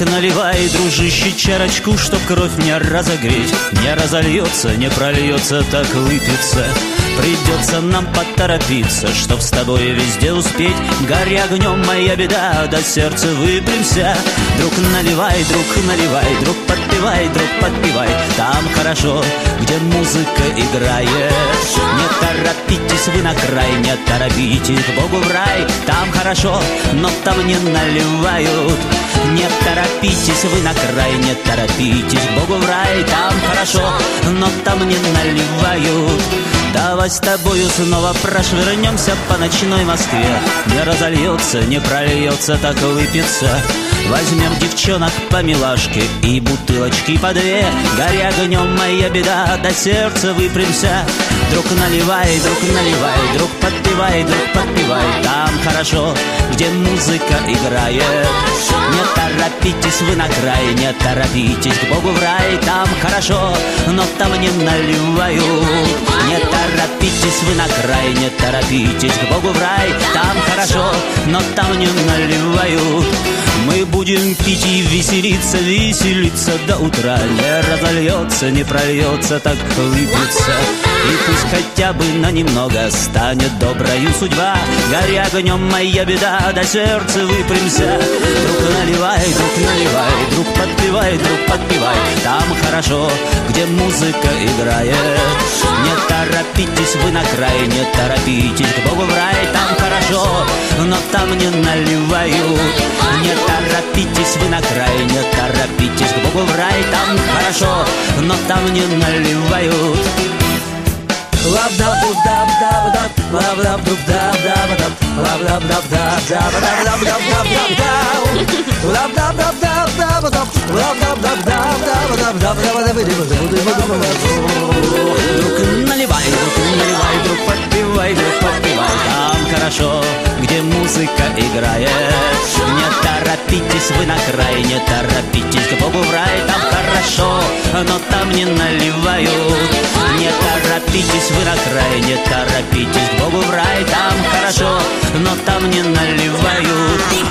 Так наливай, дружище, чарочку, чтоб кровь не разогреть. Не разольется, не прольется, так выпьется. Придется нам поторопиться, чтоб с тобой везде успеть. Гори огнем, моя беда, до сердца выпрямся Друг наливай, друг наливай, друг подпевай, друг подпевай. Там хорошо, где музыка играет. Не торопитесь вы на край, не торопитесь Богу в рай. Там хорошо, но там не наливают. Не торопитесь вы на край, не торопитесь. Богу в рай Там хорошо, но там не наливают. Давай с тобою снова прошвырнемся по ночной Москве. Не разольется, не прольется, так выпьется Возьмем девчонок по милашке и бутылочки по две. Горя огнем моя беда, до сердца выпрямся Друг наливай, друг наливай, друг подпевай, друг подпевай. Там хорошо, где музыка играет. Не торопитесь вы на край, не торопитесь к Богу в рай. Там хорошо, но там не наливают Не торопитесь вы на край, не торопитесь к Богу в рай. Там хорошо, но там не наливают Мы будем пить и веселиться, веселиться до утра. Не разольется, не прольется, так выпьется И пусть хотя бы на немного станет доброю судьба. Горя огнем моя беда, до сердца выпрямся Друг наливай, друг наливай, друг подпевай, друг подпевай. Там хорошо, где музыка играет. Не торопитесь вы на край, не торопитесь к Богу в рай. Там хорошо, но там не наливают. Не торопитесь вы на край, не торопитесь к Богу в рай. Там хорошо, но там не наливают Лап дап дуп дап дап дап лап дап дуп дап дап дап лап дап дап дап дап дап дап дап дап дап дап лап дап дап дап дап дап лап дап дап дап дап дап дап дап дап Друг наливай, друг наливай, друг подпевай, друг подпевай Там хорошо, где музыка играет Не торопитесь вы на край, не торопитесь к Богу в рай Там хорошо, но там не наливают Не торопитесь вы на край, не торопитесь Богу в рай Там хорошо, но там не наливают